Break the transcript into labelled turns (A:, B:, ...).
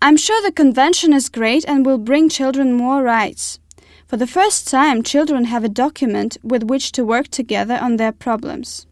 A: I'm sure the convention is great and will bring children more rights. For the first time, children have a document with which to work together on their problems.